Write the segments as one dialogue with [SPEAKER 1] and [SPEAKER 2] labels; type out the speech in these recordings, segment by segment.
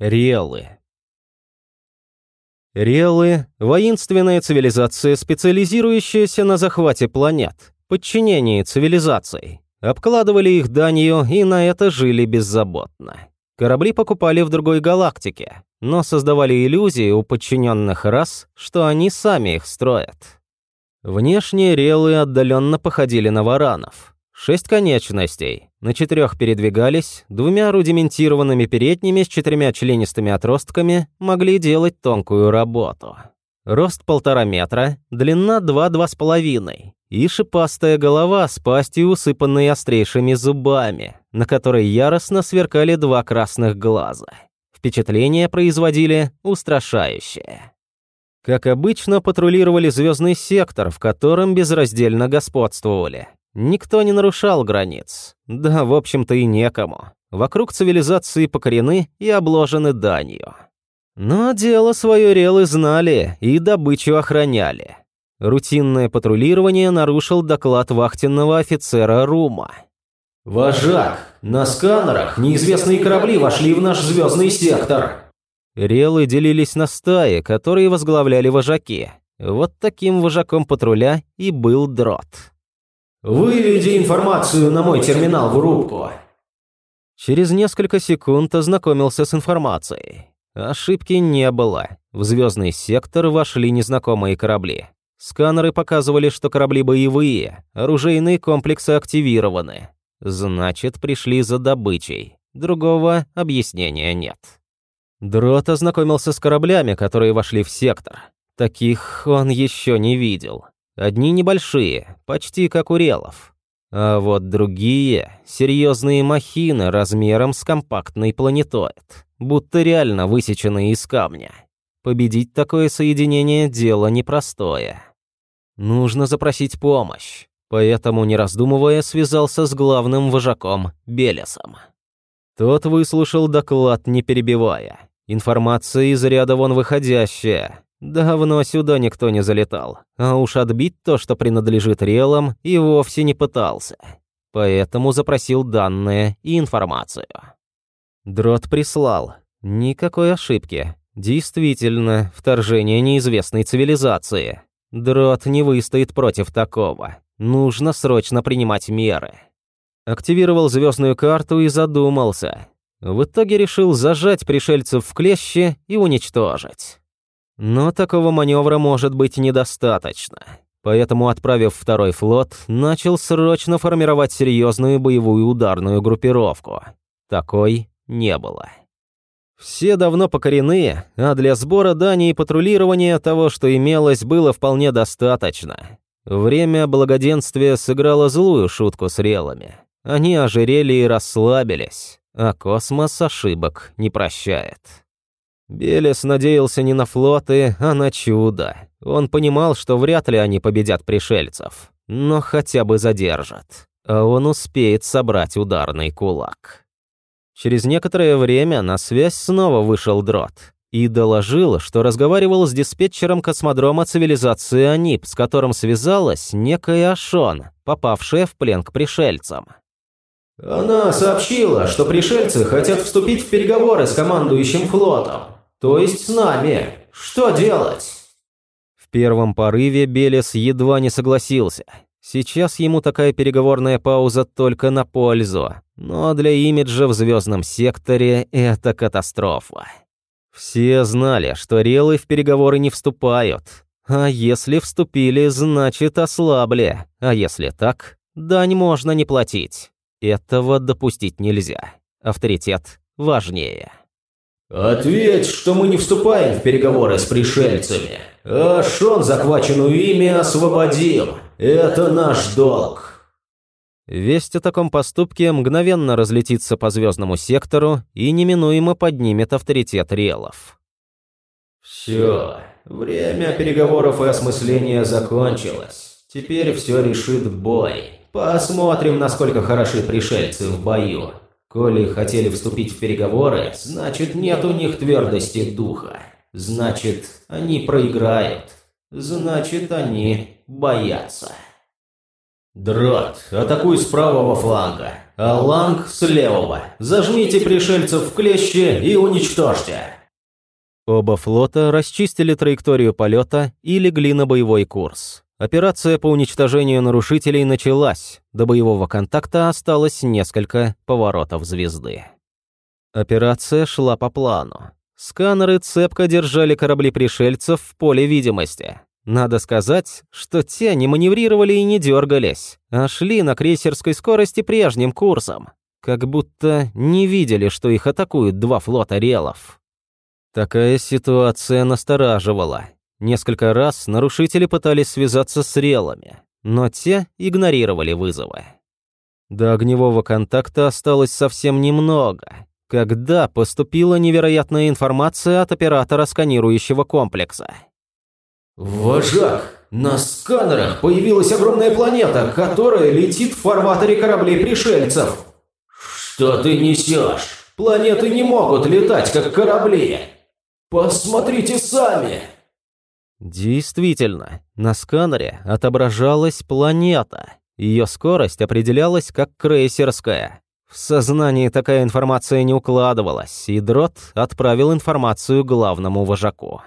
[SPEAKER 1] Релы. Релы – воинственная цивилизация, специализирующаяся на захвате планет, подчинении цивилизаций. Обкладывали их данью и на это жили беззаботно. Корабли покупали в другой галактике, но создавали иллюзии у подчиненных рас, что они сами их строят. Внешние релы отдаленно походили на варанов. Шесть конечностей, на четырех передвигались, двумя рудиментированными передними с четырьмя членистыми отростками могли делать тонкую работу. Рост полтора метра, длина два-два с половиной и шипастая голова с пастью, усыпанной острейшими зубами, на которой яростно сверкали два красных глаза. Впечатление производили устрашающее. Как обычно, патрулировали звездный сектор, в котором безраздельно господствовали. Никто не нарушал границ. Да, в общем-то, и некому. Вокруг цивилизации покорены и обложены данью. Но дело свое релы знали и добычу охраняли. Рутинное патрулирование нарушил доклад вахтенного офицера Рума.
[SPEAKER 2] «Вожак, на сканерах неизвестные корабли вошли в наш звездный сектор».
[SPEAKER 1] Релы делились на стаи, которые возглавляли вожаки. Вот таким вожаком патруля и был Дрот.
[SPEAKER 2] «Выведи информацию на мой терминал в рубку».
[SPEAKER 1] Через несколько секунд ознакомился с информацией. Ошибки не было. В звездный сектор вошли незнакомые корабли. Сканеры показывали, что корабли боевые, оружейные комплексы активированы. Значит, пришли за добычей. Другого объяснения нет. Дрот ознакомился с кораблями, которые вошли в сектор. Таких он еще не видел. Одни небольшие, почти как у релов. А вот другие — серьезные махины размером с компактный планетоид, будто реально высеченные из камня. Победить такое соединение — дело непростое. Нужно запросить помощь, поэтому, не раздумывая, связался с главным вожаком Белесом. Тот выслушал доклад, не перебивая. Информация из ряда вон выходящая, Давно сюда никто не залетал, а уж отбить то, что принадлежит релам, и вовсе не пытался. Поэтому запросил данные и информацию. Дрот прислал. Никакой ошибки. Действительно, вторжение неизвестной цивилизации. Дрот не выстоит против такого. Нужно срочно принимать меры. Активировал звездную карту и задумался. В итоге решил зажать пришельцев в клещи и уничтожить. Но такого маневра может быть недостаточно. Поэтому, отправив второй флот, начал срочно формировать серьезную боевую ударную группировку. Такой не было. Все давно покорены, а для сбора дани и патрулирования того, что имелось, было вполне достаточно. Время благоденствия сыграло злую шутку с релами. Они ожирели и расслабились, а космос ошибок не прощает. Белес надеялся не на флоты, а на чудо. Он понимал, что вряд ли они победят пришельцев, но хотя бы задержат. А он успеет собрать ударный кулак. Через некоторое время на связь снова вышел дрот и доложил, что разговаривал с диспетчером космодрома цивилизации Анип, с которым связалась некая Ашон, попавшая в плен к пришельцам.
[SPEAKER 2] Она сообщила, что пришельцы хотят вступить в переговоры с командующим флотом. То есть с нами. Что делать?
[SPEAKER 1] В первом порыве Белес едва не согласился. Сейчас ему такая переговорная пауза только на пользу. Но для имиджа в звездном секторе это катастрофа. Все знали, что релы в переговоры не вступают. А если вступили, значит ослабли. А если так, дань можно не платить. Этого допустить нельзя. Авторитет важнее.
[SPEAKER 2] «Ответь, что мы не вступаем в переговоры с пришельцами. А Шон захваченную ими освободим. Это наш долг».
[SPEAKER 1] Весть о таком поступке мгновенно разлетится по звездному сектору и неминуемо поднимет авторитет релов.
[SPEAKER 2] «Все, время переговоров и осмысления закончилось. Теперь все решит бой. Посмотрим, насколько хороши пришельцы в бою. Коли хотели вступить в переговоры, значит нет у них твердости духа. Значит, они проиграют. Значит, они боятся. «Дрот, атакуй с правого фланга, а Ланг с левого. Зажмите пришельцев в клещи и уничтожьте!»
[SPEAKER 1] Оба флота расчистили траекторию полета и легли на боевой курс. Операция по уничтожению нарушителей началась. До боевого контакта осталось несколько поворотов звезды. Операция шла по плану. Сканеры цепко держали корабли пришельцев в поле видимости. Надо сказать, что те не маневрировали и не дергались, а шли на крейсерской скорости прежним курсом, как будто не видели, что их атакуют два флота релов. Такая ситуация настораживала. Несколько раз нарушители пытались связаться с релами, но те игнорировали вызовы. До огневого контакта осталось совсем немного, когда поступила невероятная информация от оператора сканирующего комплекса.
[SPEAKER 2] «Вожак, на сканерах появилась огромная планета, которая летит в фарватере кораблей пришельцев!» «Что ты несешь? Планеты не могут летать, как корабли!» «Посмотрите сами!»
[SPEAKER 1] Действительно, на сканере отображалась планета. Ее скорость определялась как крейсерская. В сознании такая информация не укладывалась, и Дрот отправил информацию главному вожаку.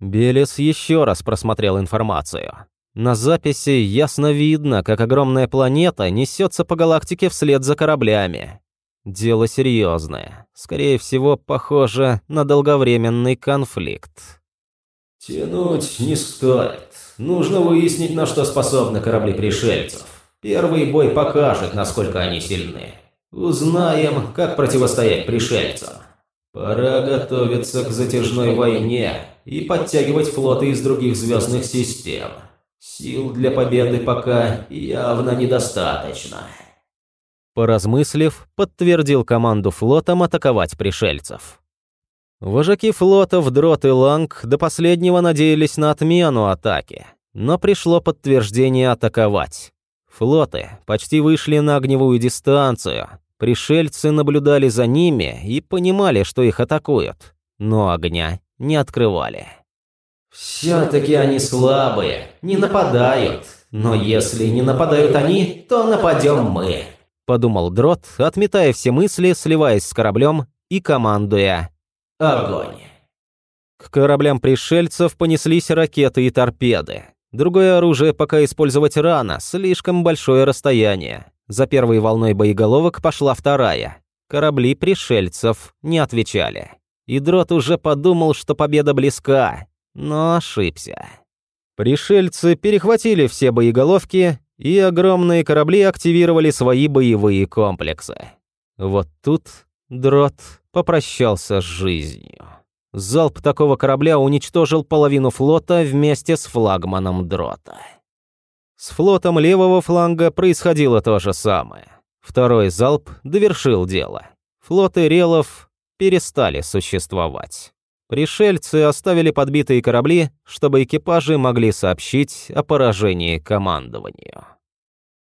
[SPEAKER 1] Белес еще раз просмотрел информацию. На записи ясно видно, как огромная планета несется по галактике вслед за кораблями. Дело серьезное. Скорее всего, похоже на долговременный конфликт.
[SPEAKER 2] «Тянуть не стоит. Нужно выяснить, на что способны корабли пришельцев. Первый бой покажет, насколько они сильны. Узнаем, как противостоять пришельцам. Пора готовиться к затяжной войне и подтягивать флоты из других звездных систем. Сил для победы пока явно недостаточно».
[SPEAKER 1] Поразмыслив, подтвердил команду флотом атаковать пришельцев. Вожаки флотов Дрот и Ланг до последнего надеялись на отмену атаки, но пришло подтверждение атаковать. Флоты почти вышли на огневую дистанцию, пришельцы наблюдали за ними и понимали, что их атакуют, но огня не открывали.
[SPEAKER 2] «Все-таки они слабые, не нападают. Но если не нападают они, то нападем мы»,
[SPEAKER 1] подумал Дрот, отметая все мысли, сливаясь с кораблем и командуя
[SPEAKER 2] «Огонь!».
[SPEAKER 1] К кораблям пришельцев понеслись ракеты и торпеды. Другое оружие пока использовать рано, слишком большое расстояние. За первой волной боеголовок пошла вторая. Корабли пришельцев не отвечали. И Дрот уже подумал, что победа близка, но ошибся. Пришельцы перехватили все боеголовки и огромные корабли активировали свои боевые комплексы. Вот тут Дрот попрощался с жизнью. Залп такого корабля уничтожил половину флота вместе с флагманом Дрота. С флотом левого фланга происходило то же самое. Второй залп довершил дело. Флоты релов перестали существовать. Пришельцы оставили подбитые корабли, чтобы экипажи могли сообщить о поражении командованию.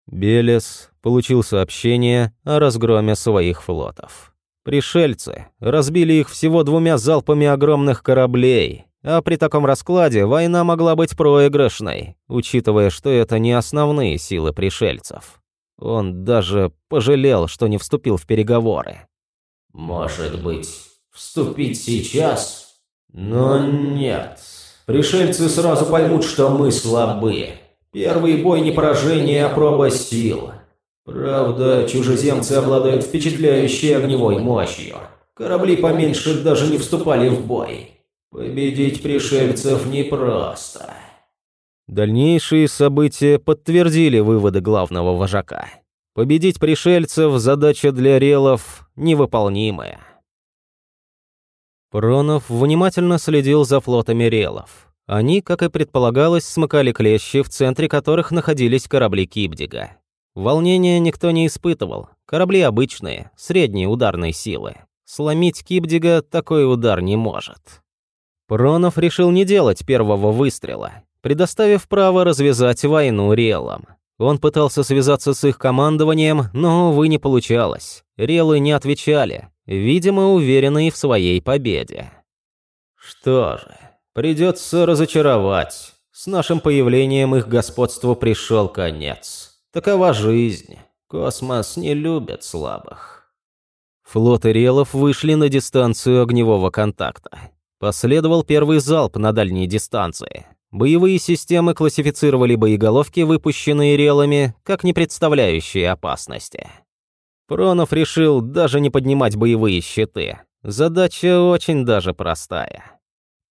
[SPEAKER 1] Белес получил сообщение о разгроме своих флотов. Пришельцы разбили их всего двумя залпами огромных кораблей, а при таком раскладе война могла быть проигрышной, учитывая, что это не основные силы пришельцев. Он даже пожалел, что не вступил в переговоры.
[SPEAKER 2] «Может быть, вступить сейчас?» Но нет. Пришельцы сразу поймут, что мы слабые. Первый бой не поражение, а проба сил. Правда, чужеземцы обладают впечатляющей огневой мощью. Корабли поменьше даже не вступали в бой. Победить пришельцев непросто.
[SPEAKER 1] Дальнейшие события подтвердили выводы главного вожака. Победить пришельцев – задача для релов невыполнимая. Пронов внимательно следил за флотами релов. Они, как и предполагалось, смыкали клещи, в центре которых находились корабли Кибдига. Волнения никто не испытывал. Корабли обычные, средней ударной силы. Сломить Кибдига такой удар не может. Пронов решил не делать первого выстрела, предоставив право развязать войну релам. Он пытался связаться с их командованием, но, увы, не получалось. Релы не отвечали, видимо, уверенные в своей победе. Что же, придется разочаровать. С нашим появлением их господству пришел конец. Такова жизнь. Космос не любит слабых. Флот Ириэлов вышли на дистанцию огневого контакта. Последовал первый залп на дальней дистанции. Боевые системы классифицировали боеголовки, выпущенные релами, как не представляющие опасности. Пронов решил даже не поднимать боевые щиты. Задача очень даже простая.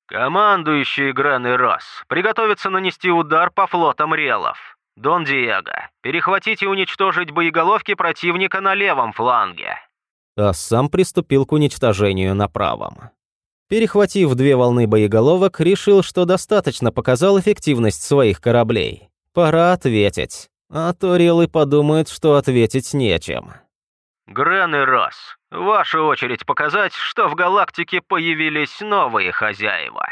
[SPEAKER 3] «Командующий Грен Рос, приготовиться нанести удар по флотам релов. Дон Диего, перехватить и уничтожить боеголовки противника на левом фланге».
[SPEAKER 1] А сам приступил к уничтожению на правом. Перехватив две волны боеголовок, решил, что достаточно показал эффективность своих кораблей. Пора ответить. А то релы подумают, что ответить нечем.
[SPEAKER 3] Грен и Рос, ваша очередь показать, что в галактике появились новые хозяева.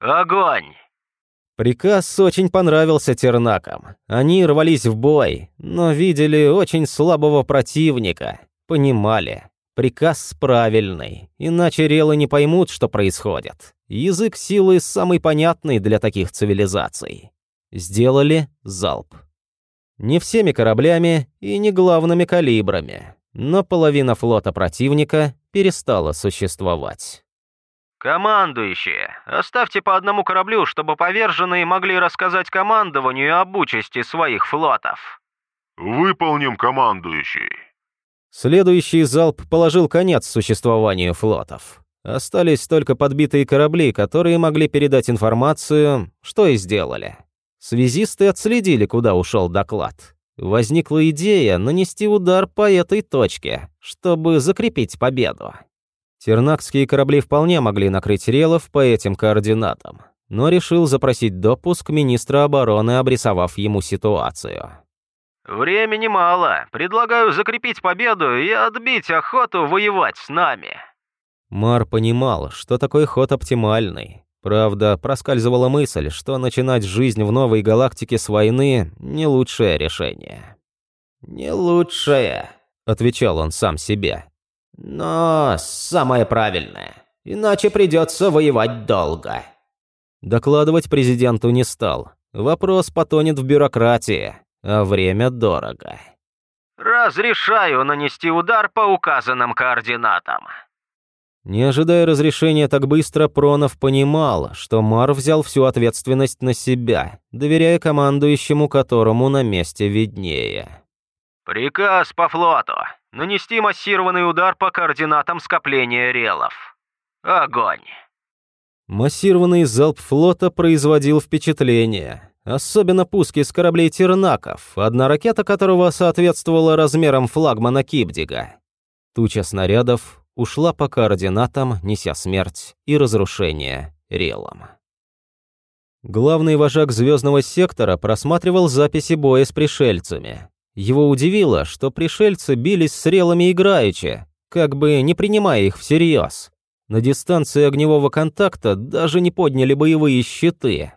[SPEAKER 3] Огонь!
[SPEAKER 1] Приказ очень понравился тернакам. Они рвались в бой, но видели очень слабого противника. Понимали. Приказ правильный, иначе релы не поймут, что происходит. Язык силы самый понятный для таких цивилизаций. Сделали залп. Не всеми кораблями и не главными калибрами но половина флота противника перестала существовать.
[SPEAKER 3] «Командующие, оставьте по одному кораблю, чтобы поверженные могли рассказать командованию об участи своих флотов».
[SPEAKER 4] «Выполним, командующий».
[SPEAKER 1] Следующий залп положил конец существованию флотов. Остались только подбитые корабли, которые могли передать информацию, что и сделали. Связисты отследили, куда ушел доклад возникла идея нанести удар по этой точке, чтобы закрепить победу. Тернакские корабли вполне могли накрыть релов по этим координатам, но решил запросить допуск министра обороны, обрисовав ему ситуацию.
[SPEAKER 3] «Времени мало. Предлагаю закрепить победу и отбить охоту воевать с нами».
[SPEAKER 1] Мар понимал, что такой ход оптимальный. Правда, проскальзывала мысль, что начинать жизнь в новой галактике с войны – не лучшее решение.
[SPEAKER 2] «Не лучшее», – отвечал он сам себе. «Но самое правильное. Иначе придется воевать долго».
[SPEAKER 1] Докладывать президенту не стал. Вопрос потонет в бюрократии, а время дорого.
[SPEAKER 3] «Разрешаю нанести удар по указанным координатам»,
[SPEAKER 1] не ожидая разрешения так быстро, Пронов понимал, что Мар взял всю ответственность на себя, доверяя командующему, которому на месте виднее.
[SPEAKER 3] «Приказ по флоту. Нанести массированный удар по координатам скопления релов. Огонь!»
[SPEAKER 1] Массированный залп флота производил впечатление. Особенно пуски с кораблей Тернаков, одна ракета которого соответствовала размерам флагмана Кибдига. Туча снарядов, ушла по координатам, неся смерть и разрушение релам. Главный вожак звездного сектора просматривал записи боя с пришельцами. Его удивило, что пришельцы бились с релами играючи, как бы не принимая их всерьез. На дистанции огневого контакта даже не подняли боевые щиты.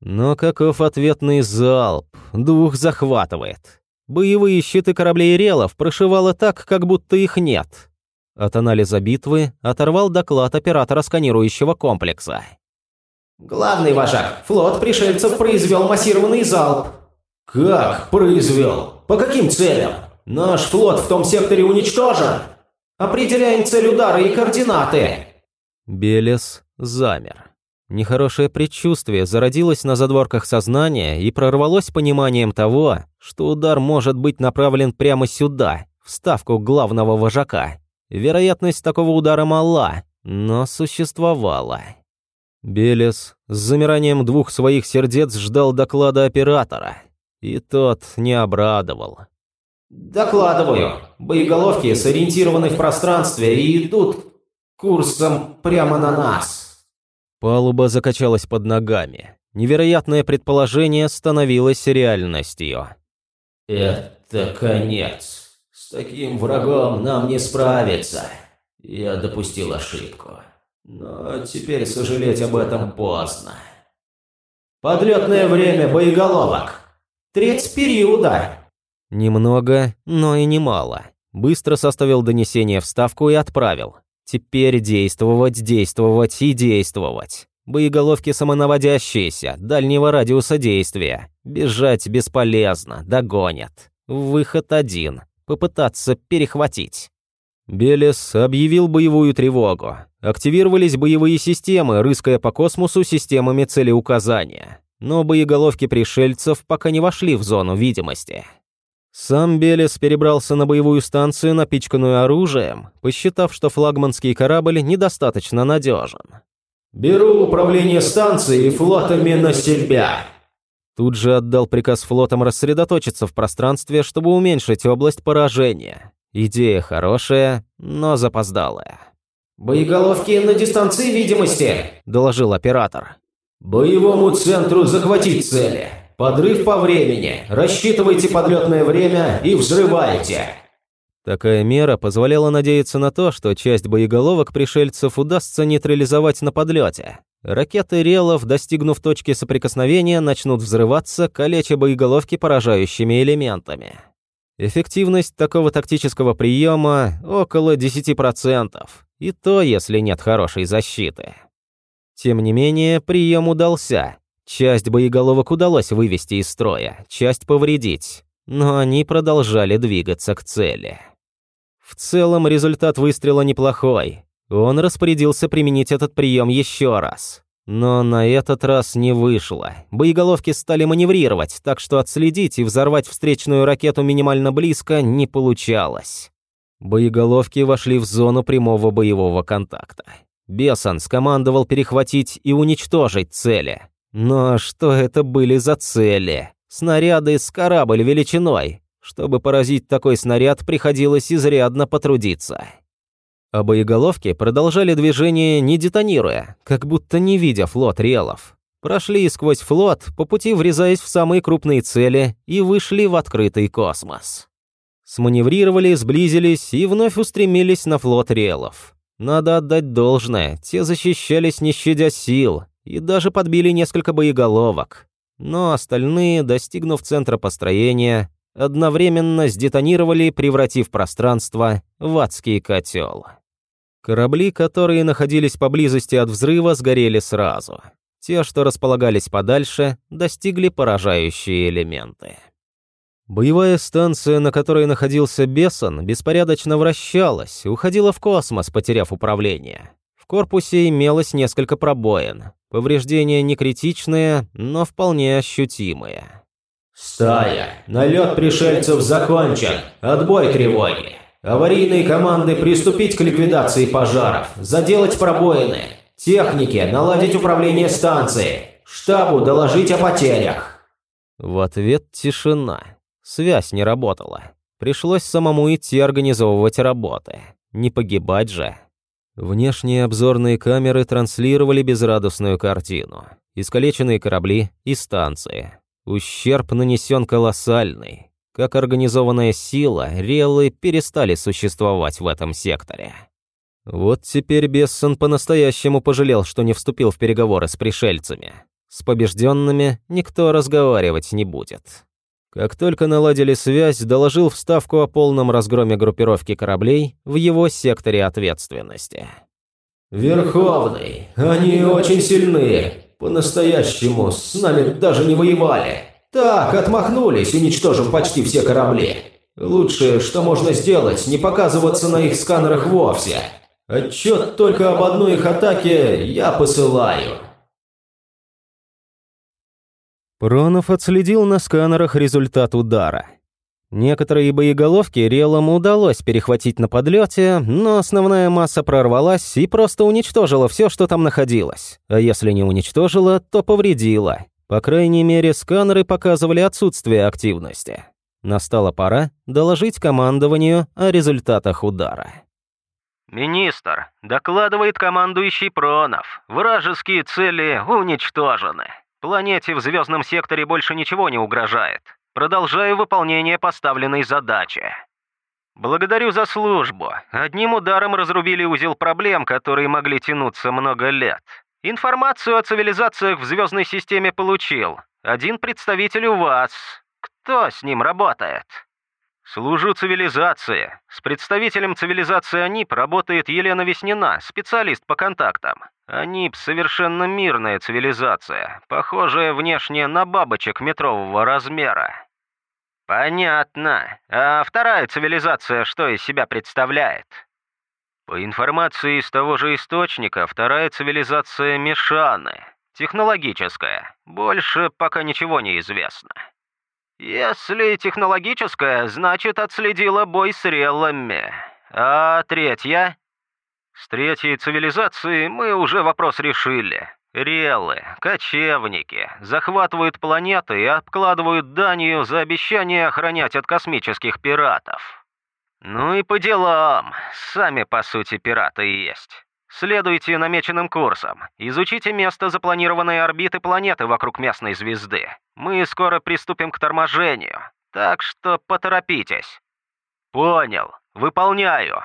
[SPEAKER 1] Но каков ответный залп? Двух захватывает. Боевые щиты кораблей релов прошивало так, как будто их нет. От анализа битвы оторвал доклад оператора сканирующего комплекса.
[SPEAKER 2] «Главный вожак, флот пришельцев произвел массированный залп». «Как произвел? По каким целям? Наш флот в том секторе уничтожен. Определяем цель удара и координаты».
[SPEAKER 1] Белес замер. Нехорошее предчувствие зародилось на задворках сознания и прорвалось пониманием того, что удар может быть направлен прямо сюда, в ставку главного вожака. Вероятность такого удара мала, но существовала. Белес с замиранием двух своих сердец ждал доклада оператора, и тот не обрадовал.
[SPEAKER 2] «Докладываю. Боеголовки сориентированы в пространстве и идут курсом прямо на нас».
[SPEAKER 1] Палуба закачалась под ногами. Невероятное предположение становилось реальностью.
[SPEAKER 2] «Это конец». С таким врагом нам не справиться. Я допустил ошибку. Но теперь сожалеть об этом поздно. Подлетное время боеголовок. Треть периода.
[SPEAKER 1] Немного, но и немало. Быстро составил донесение в ставку и отправил. Теперь действовать, действовать и действовать. Боеголовки самонаводящиеся, дальнего радиуса действия. Бежать бесполезно, догонят. Выход один – попытаться перехватить. Белес объявил боевую тревогу. Активировались боевые системы, рыская по космосу системами целеуказания. Но боеголовки пришельцев пока не вошли в зону видимости. Сам Белес перебрался на боевую станцию, напичканную оружием, посчитав, что флагманский корабль недостаточно надежен.
[SPEAKER 2] «Беру управление станцией и флотами на себя!»
[SPEAKER 1] Тут же отдал приказ флотам рассредоточиться в пространстве, чтобы уменьшить область поражения. Идея хорошая, но запоздалая.
[SPEAKER 2] «Боеголовки на дистанции видимости», –
[SPEAKER 1] доложил оператор.
[SPEAKER 2] «Боевому центру захватить цели. Подрыв по времени. Рассчитывайте подлетное время и взрывайте».
[SPEAKER 1] Такая мера позволяла надеяться на то, что часть боеголовок пришельцев удастся нейтрализовать на подлете. Ракеты Релов, достигнув точки соприкосновения, начнут взрываться, калеча боеголовки поражающими элементами. Эффективность такого тактического приема около 10%, и то, если нет хорошей защиты. Тем не менее, прием удался. Часть боеголовок удалось вывести из строя, часть повредить, но они продолжали двигаться к цели. В целом результат выстрела неплохой. Он распорядился применить этот прием еще раз. Но на этот раз не вышло. Боеголовки стали маневрировать, так что отследить и взорвать встречную ракету минимально близко не получалось. Боеголовки вошли в зону прямого боевого контакта. Бесон скомандовал перехватить и уничтожить цели. Но что это были за цели? Снаряды с корабль величиной. Чтобы поразить такой снаряд, приходилось изрядно потрудиться. А боеголовки продолжали движение, не детонируя, как будто не видя флот релов. Прошли сквозь флот, по пути врезаясь в самые крупные цели и вышли в открытый космос. Сманеврировали, сблизились и вновь устремились на флот релов. Надо отдать должное, те защищались не щадя сил, и даже подбили несколько боеголовок. Но остальные, достигнув центра построения, одновременно сдетонировали, превратив пространство в адский котел. Корабли, которые находились поблизости от взрыва, сгорели сразу. Те, что располагались подальше, достигли поражающие элементы. Боевая станция, на которой находился Бессон, беспорядочно вращалась, уходила в космос, потеряв управление. В корпусе имелось несколько пробоин. Повреждения не критичные, но вполне ощутимые.
[SPEAKER 2] «Стая! Налет пришельцев закончен! Отбой тревоги! Аварийные команды приступить к ликвидации пожаров, заделать пробоины, технике наладить управление станцией, штабу доложить о потерях!»
[SPEAKER 1] В ответ тишина. Связь не работала. Пришлось самому идти организовывать работы. Не погибать же. Внешние обзорные камеры транслировали безрадостную картину. Искалеченные корабли и станции. Ущерб нанесен колоссальный. Как организованная сила, релы перестали существовать в этом секторе. Вот теперь Бессон по-настоящему пожалел, что не вступил в переговоры с пришельцами. С побежденными никто разговаривать не будет. Как только наладили связь, доложил вставку о полном разгроме группировки кораблей в его секторе ответственности.
[SPEAKER 2] «Верховный, они очень сильны. По-настоящему с нами даже не воевали. Так, отмахнулись, уничтожив почти все корабли. Лучше, что можно сделать, не показываться на их сканерах вовсе. Отчет только об одной их атаке я посылаю».
[SPEAKER 1] Пронов отследил на сканерах результат удара. Некоторые боеголовки релам удалось перехватить на подлете, но основная масса прорвалась и просто уничтожила все, что там находилось. А если не уничтожила, то повредила. По крайней мере, сканеры показывали отсутствие активности. Настала пора доложить командованию о результатах удара.
[SPEAKER 3] «Министр, докладывает командующий Пронов. Вражеские цели уничтожены. Планете в звездном секторе больше ничего не угрожает. Продолжаю выполнение поставленной задачи. Благодарю за службу. Одним ударом разрубили узел проблем, которые могли тянуться много лет. Информацию о цивилизациях в звездной системе получил. Один представитель у вас. Кто с ним работает? Служу цивилизации. С представителем цивилизации АНИП работает Елена Веснина, специалист по контактам. Они совершенно мирная цивилизация, похожая внешне на бабочек метрового размера. Понятно. А вторая цивилизация что из себя представляет? По информации из того же источника, вторая цивилизация Мишаны. Технологическая. Больше пока ничего не известно. Если технологическая, значит отследила бой с релами. А третья? С третьей цивилизацией мы уже вопрос решили. Релы, кочевники, захватывают планеты и обкладывают данью за обещание охранять от космических пиратов. Ну и по делам, сами по сути пираты и есть. Следуйте намеченным курсом, изучите место запланированной орбиты планеты вокруг местной звезды. Мы скоро приступим к торможению, так что поторопитесь. Понял, выполняю.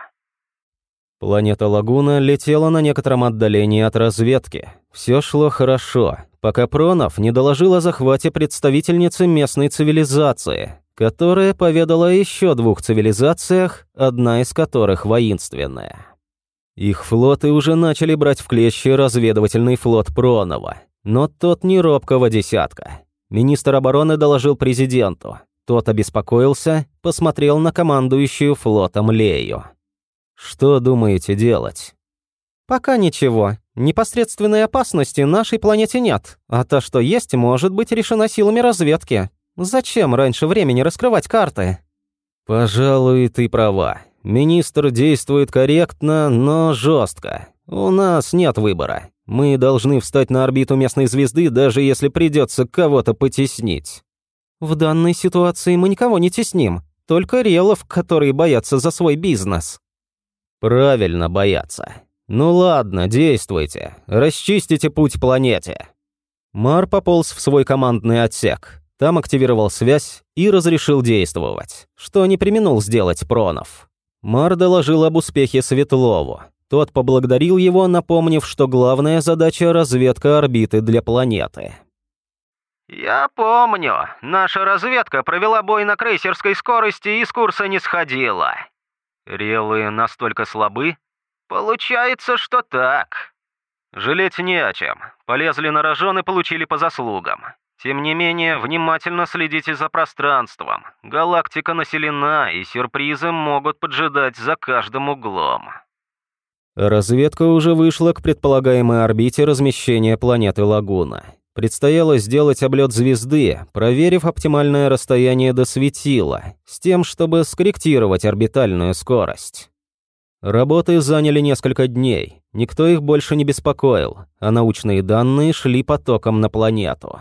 [SPEAKER 1] Планета Лагуна летела на некотором отдалении от разведки. Все шло хорошо, пока Пронов не доложил о захвате представительницы местной цивилизации, которая поведала о еще двух цивилизациях, одна из которых воинственная. Их флоты уже начали брать в клещи разведывательный флот Пронова, но тот не робкого десятка. Министр обороны доложил президенту. Тот обеспокоился, посмотрел на командующую флотом Лею. Что думаете делать? Пока ничего. Непосредственной опасности нашей планете нет, а то, что есть, может быть решена силами разведки. Зачем раньше времени раскрывать карты? Пожалуй, ты права. Министр действует корректно, но жестко. У нас нет выбора. Мы должны встать на орбиту местной звезды, даже если придется кого-то потеснить. В данной ситуации мы никого не тесним, только релов, которые боятся за свой бизнес. Правильно бояться. Ну ладно, действуйте. Расчистите путь планете. Мар пополз в свой командный отсек. Там активировал связь и разрешил действовать, что не применул сделать Пронов. Мар доложил об успехе Светлову. Тот поблагодарил его, напомнив, что главная задача – разведка орбиты для планеты.
[SPEAKER 3] «Я помню. Наша разведка провела бой на крейсерской скорости и с курса не сходила. Релы настолько слабы? Получается, что так. Жалеть не о чем. Полезли на рожон и получили по заслугам. Тем не менее, внимательно следите за пространством. Галактика населена, и сюрпризы могут поджидать за каждым углом.
[SPEAKER 1] Разведка уже вышла к предполагаемой орбите размещения планеты Лагуна. Предстояло сделать облет звезды, проверив оптимальное расстояние до светила, с тем, чтобы скорректировать орбитальную скорость. Работы заняли несколько дней, никто их больше не беспокоил, а научные данные шли потоком на планету.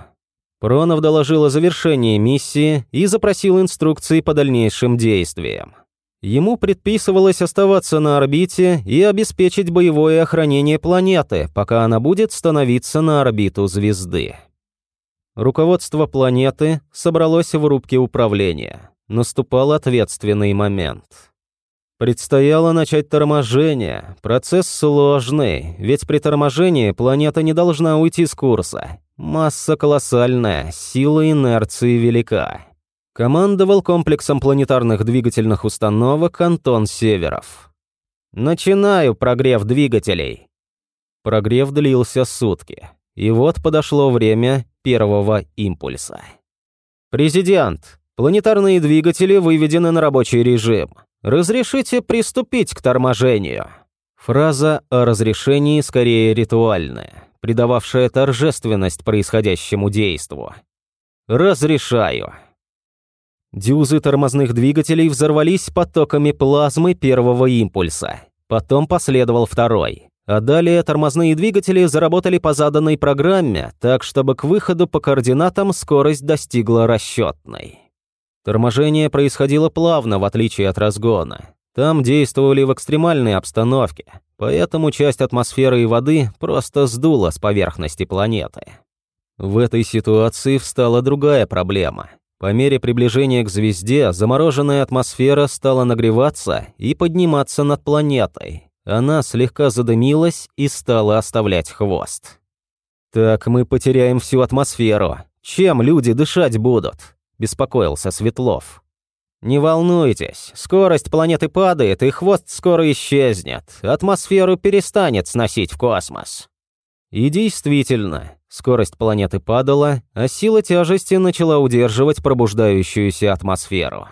[SPEAKER 1] Пронов доложил о завершении миссии и запросил инструкции по дальнейшим действиям. Ему предписывалось оставаться на орбите и обеспечить боевое охранение планеты, пока она будет становиться на орбиту звезды. Руководство планеты собралось в рубке управления. Наступал ответственный момент. Предстояло начать торможение. Процесс сложный, ведь при торможении планета не должна уйти с курса. Масса колоссальная, сила инерции велика. Командовал комплексом планетарных двигательных установок Антон Северов. «Начинаю прогрев двигателей». Прогрев длился сутки. И вот подошло время первого импульса. «Президент, планетарные двигатели выведены на рабочий режим. Разрешите приступить к торможению». Фраза о разрешении скорее ритуальная, придававшая торжественность происходящему действу. «Разрешаю». Дюзы тормозных двигателей взорвались потоками плазмы первого импульса. Потом последовал второй. А далее тормозные двигатели заработали по заданной программе, так чтобы к выходу по координатам скорость достигла расчетной. Торможение происходило плавно, в отличие от разгона. Там действовали в экстремальной обстановке, поэтому часть атмосферы и воды просто сдула с поверхности планеты. В этой ситуации встала другая проблема – по мере приближения к звезде замороженная атмосфера стала нагреваться и подниматься над планетой. Она слегка задымилась и стала оставлять хвост. «Так мы потеряем всю атмосферу. Чем люди дышать будут?» – беспокоился Светлов. «Не волнуйтесь, скорость планеты падает, и хвост скоро исчезнет. Атмосферу перестанет сносить в космос. И действительно, скорость планеты падала, а сила тяжести начала удерживать пробуждающуюся атмосферу.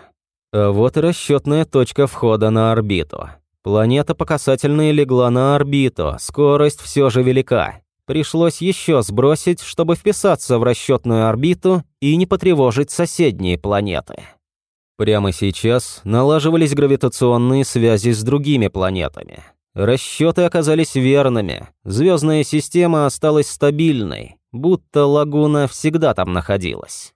[SPEAKER 1] А вот расчетная точка входа на орбиту. Планета по касательной легла на орбиту, скорость все же велика. Пришлось еще сбросить, чтобы вписаться в расчетную орбиту и не потревожить соседние планеты. Прямо сейчас налаживались гравитационные связи с другими планетами. Расчеты оказались верными, звездная система осталась стабильной, будто лагуна всегда там находилась.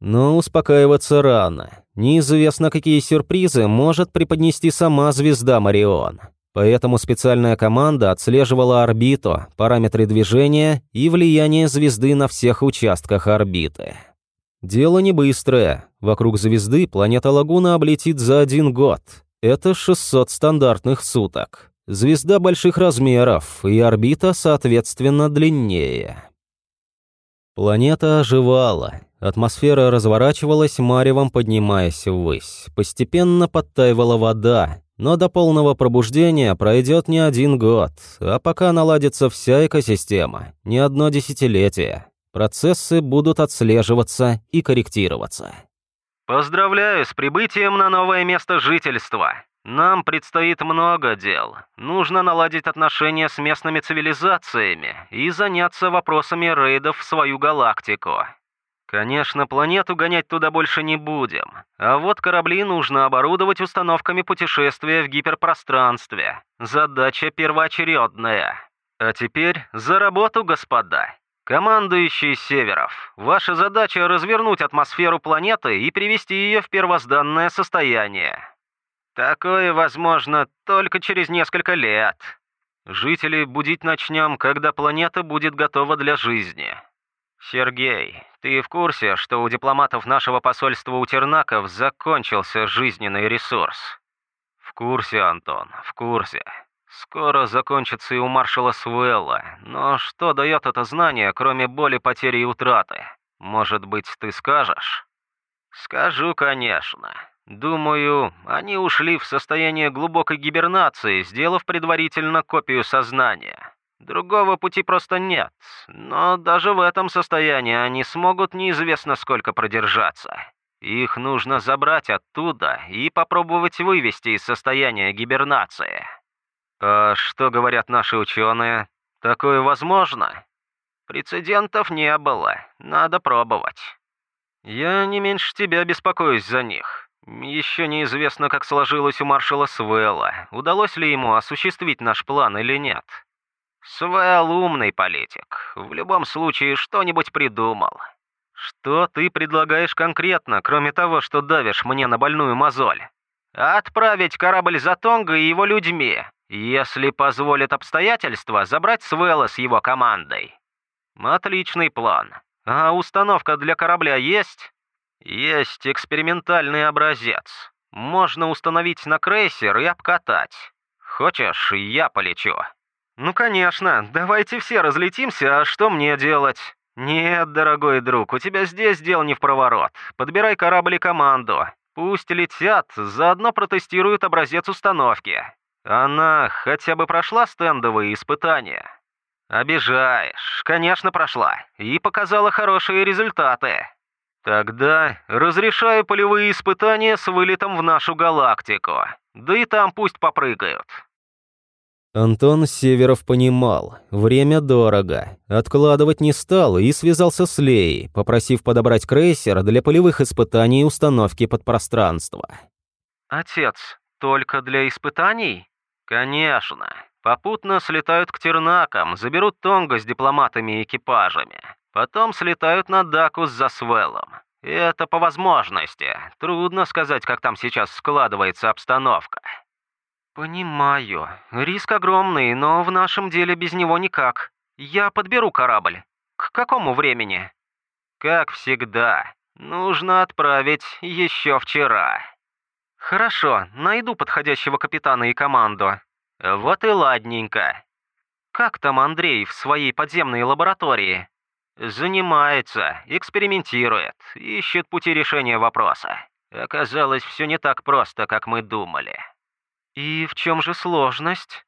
[SPEAKER 1] Но успокаиваться рано. Неизвестно, какие сюрпризы может преподнести сама звезда Марион. Поэтому специальная команда отслеживала орбиту, параметры движения и влияние звезды на всех участках орбиты. Дело не быстрое. Вокруг звезды планета Лагуна облетит за один год. Это 600 стандартных суток. Звезда больших размеров, и орбита, соответственно, длиннее. Планета оживала, Атмосфера разворачивалась, маревом поднимаясь ввысь. Постепенно подтаивала вода, но до полного пробуждения пройдет не один год, а пока наладится вся экосистема, не одно десятилетие. Процессы будут отслеживаться и корректироваться.
[SPEAKER 3] Поздравляю с прибытием на новое место жительства. Нам предстоит много дел. Нужно наладить отношения с местными цивилизациями и заняться вопросами рейдов в свою галактику. Конечно, планету гонять туда больше не будем. А вот корабли нужно оборудовать установками путешествия в гиперпространстве. Задача первоочередная. А теперь за работу, господа. Командующий Северов, ваша задача развернуть атмосферу планеты и привести ее в первозданное состояние. Такое возможно только через несколько лет. Жителей будить начнем, когда планета будет готова для жизни. Сергей, ты в курсе, что у дипломатов нашего посольства у Тернаков закончился жизненный ресурс? В курсе, Антон, в курсе. Скоро закончится и у маршала Суэлла, но что дает это знание, кроме боли, потери и утраты? Может быть, ты скажешь? Скажу, конечно. Думаю, они ушли в состояние глубокой гибернации, сделав предварительно копию сознания. Другого пути просто нет, но даже в этом состоянии они смогут неизвестно сколько продержаться. Их нужно забрать оттуда и попробовать вывести из состояния гибернации. А что говорят наши ученые? Такое возможно? Прецедентов не было, надо пробовать. Я не меньше тебя беспокоюсь за них. Еще неизвестно, как сложилось у маршала Свелла, удалось ли ему осуществить наш план или нет. Свел умный политик. В любом случае, что-нибудь придумал. Что ты предлагаешь конкретно, кроме того, что давишь мне на больную мозоль? Отправить корабль за Тонго и его людьми. Если позволят обстоятельства, забрать Свелла с его командой. Отличный план. А установка для корабля есть? Есть экспериментальный образец. Можно установить на крейсер и обкатать. Хочешь, я полечу? «Ну, конечно, давайте все разлетимся, а что мне делать?» «Нет, дорогой друг, у тебя здесь дел не в проворот. Подбирай корабль и команду. Пусть летят, заодно протестируют образец установки. Она хотя бы прошла стендовые испытания?» «Обижаешь. Конечно, прошла. И показала хорошие результаты. Тогда разрешаю полевые испытания с вылетом в нашу галактику. Да и там пусть попрыгают.
[SPEAKER 1] Антон Северов понимал, время дорого. Откладывать не стал и связался с Леей, попросив подобрать крейсер для полевых испытаний и установки подпространства.
[SPEAKER 3] «Отец, только для испытаний?» «Конечно. Попутно слетают к Тернакам, заберут Тонго с дипломатами и экипажами. Потом слетают на Даку с Засвеллом. Это по возможности. Трудно сказать, как там сейчас складывается обстановка». «Понимаю. Риск огромный, но в нашем деле без него никак. Я подберу корабль. К какому времени?» «Как всегда. Нужно отправить еще вчера». «Хорошо, найду подходящего капитана и команду». «Вот и ладненько». «Как там Андрей в своей подземной лаборатории?» «Занимается, экспериментирует, ищет пути решения вопроса. Оказалось, все не так просто, как мы думали». «И в чем же сложность?»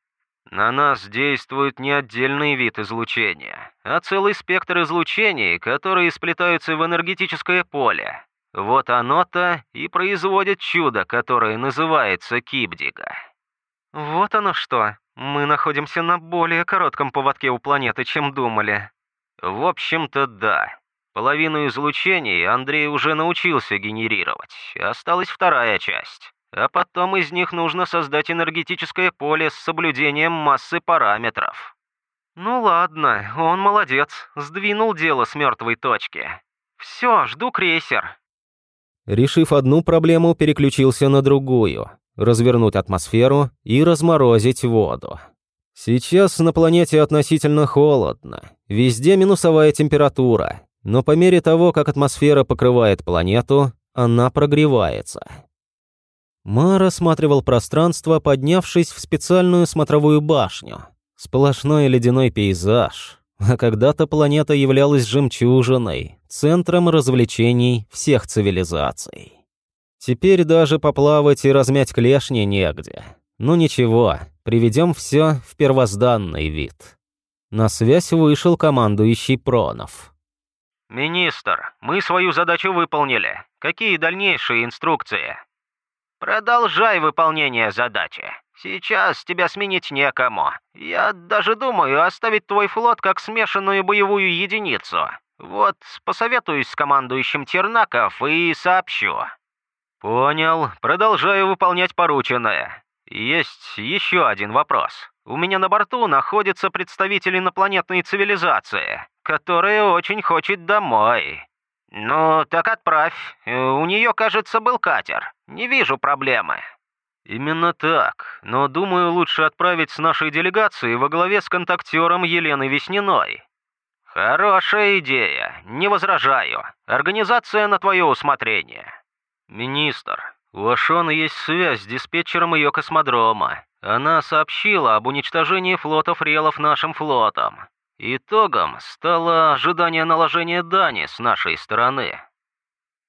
[SPEAKER 3] На нас действует не отдельный вид излучения, а целый спектр излучений, которые сплетаются в энергетическое поле. Вот оно-то и производит чудо, которое называется Кибдига. Вот оно что. Мы находимся на более коротком поводке у планеты, чем думали. В общем-то, да. Половину излучений Андрей уже научился генерировать. Осталась вторая часть. А потом из них нужно создать энергетическое поле с соблюдением массы параметров. Ну ладно, он молодец, сдвинул дело с мертвой точки. Все, жду крейсер.
[SPEAKER 1] Решив одну проблему, переключился на другую – развернуть атмосферу и разморозить воду. Сейчас на планете относительно холодно, везде минусовая температура, но по мере того, как атмосфера покрывает планету, она прогревается. Мар осматривал пространство, поднявшись в специальную смотровую башню. Сплошной ледяной пейзаж. А когда-то планета являлась жемчужиной, центром развлечений всех цивилизаций. Теперь даже поплавать и размять клешни негде. Ну ничего, приведем все в первозданный вид. На связь вышел командующий Пронов.
[SPEAKER 3] «Министр, мы свою задачу выполнили. Какие дальнейшие инструкции?» «Продолжай выполнение задачи. Сейчас тебя сменить некому. Я даже думаю оставить твой флот как смешанную боевую единицу. Вот посоветуюсь с командующим Тернаков и сообщу». «Понял. Продолжаю выполнять порученное. Есть еще один вопрос. У меня на борту находится представитель инопланетной цивилизации, которая очень хочет домой. «Ну, так отправь. У нее, кажется, был катер. Не вижу проблемы». «Именно так. Но думаю, лучше отправить с нашей делегацией во главе с контактером Еленой Весниной». «Хорошая идея. Не возражаю. Организация на твое усмотрение». «Министр, у Ашона есть связь с диспетчером ее космодрома. Она сообщила об уничтожении флотов релов нашим флотом. Итогом стало ожидание наложения дани с нашей стороны.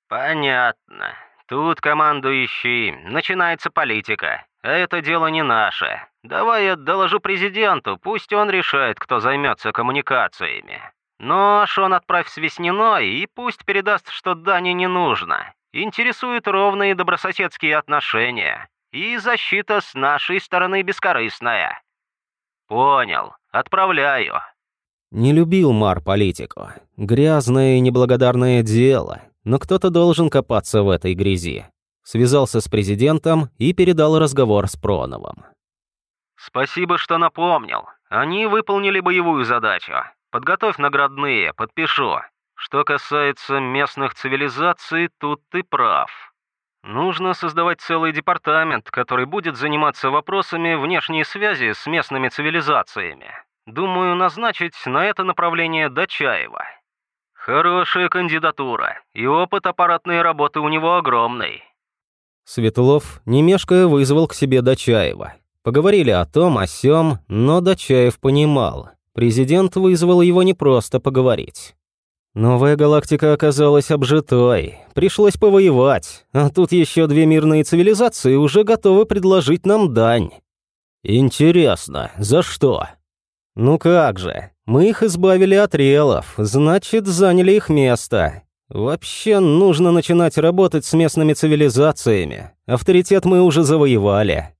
[SPEAKER 3] Понятно. Тут, командующий, начинается политика. А это дело не наше. Давай я доложу президенту, пусть он решает, кто займется коммуникациями. Но Шон отправь с Весниной и пусть передаст, что Дани не нужно. Интересуют ровные добрососедские отношения. И защита с нашей стороны бескорыстная. Понял. Отправляю.
[SPEAKER 1] Не любил Мар политику. Грязное и неблагодарное дело, но кто-то должен копаться в этой грязи. Связался с президентом и передал разговор с Проновым.
[SPEAKER 3] «Спасибо, что напомнил. Они выполнили боевую задачу. Подготовь наградные, подпишу. Что касается местных цивилизаций, тут ты прав. Нужно создавать целый департамент, который будет заниматься вопросами внешней связи с местными цивилизациями. Думаю, назначить на это направление Дачаева. Хорошая кандидатура, и опыт аппаратной работы у него огромный.
[SPEAKER 1] Светлов, не мешкая, вызвал к себе Дачаева. Поговорили о том, о сём, но Дачаев понимал. Президент вызвал его не просто поговорить. Новая галактика оказалась обжитой. Пришлось повоевать. А тут еще две мирные цивилизации уже готовы предложить нам дань. Интересно, за что? «Ну как же, мы их избавили от релов, значит, заняли их место. Вообще, нужно начинать работать с местными цивилизациями. Авторитет мы уже завоевали».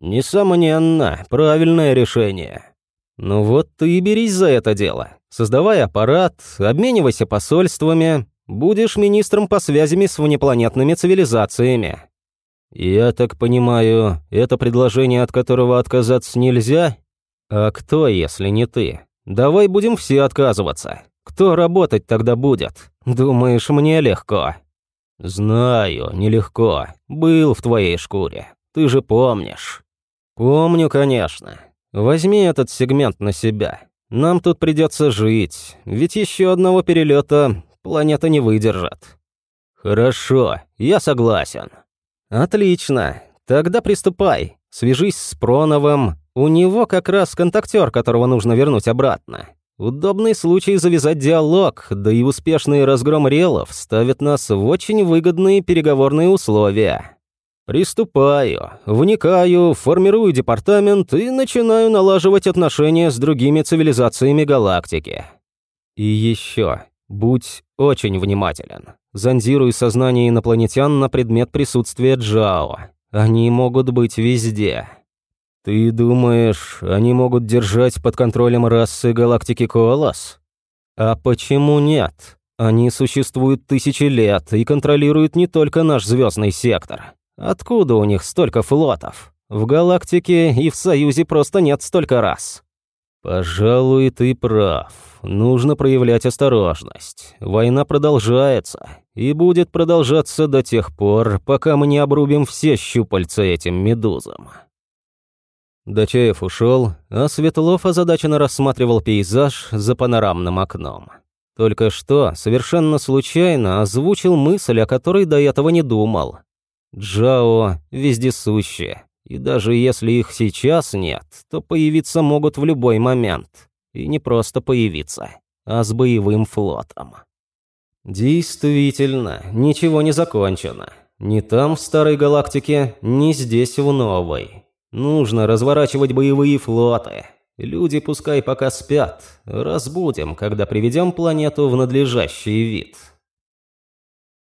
[SPEAKER 1] «Несомненно, правильное решение». «Ну вот ты и берись за это дело. Создавай аппарат, обменивайся посольствами, будешь министром по связями с внепланетными цивилизациями». «Я так понимаю, это предложение, от которого отказаться нельзя?» «А кто, если не ты? Давай будем все отказываться. Кто работать тогда будет? Думаешь, мне легко?» «Знаю, нелегко. Был в твоей шкуре. Ты же помнишь». «Помню, конечно. Возьми этот сегмент на себя. Нам тут придется жить, ведь еще одного перелета планета не выдержит». «Хорошо, я согласен». «Отлично. Тогда приступай. Свяжись с Проновым, у него как раз контактер, которого нужно вернуть обратно. Удобный случай завязать диалог, да и успешный разгром релов ставит нас в очень выгодные переговорные условия. Приступаю, вникаю, формирую департамент и начинаю налаживать отношения с другими цивилизациями галактики. И еще, будь очень внимателен. Зондируй сознание инопланетян на предмет присутствия Джао. Они могут быть везде. Ты думаешь, они могут держать под контролем расы галактики Коалас? А почему нет? Они существуют тысячи лет и контролируют не только наш звездный сектор. Откуда у них столько флотов? В галактике и в Союзе просто нет столько раз. Пожалуй, ты прав. Нужно проявлять осторожность. Война продолжается и будет продолжаться до тех пор, пока мы не обрубим все щупальца этим медузам. Дачаев ушел, а Светлов озадаченно рассматривал пейзаж за панорамным окном. Только что, совершенно случайно, озвучил мысль, о которой до этого не думал. Джао вездесущие, и даже если их сейчас нет, то появиться могут в любой момент. И не просто появиться, а с боевым флотом. Действительно, ничего не закончено. Ни там, в старой галактике, ни здесь, в новой. Нужно разворачивать боевые флоты. Люди пускай пока спят. Разбудим, когда приведем планету в надлежащий вид.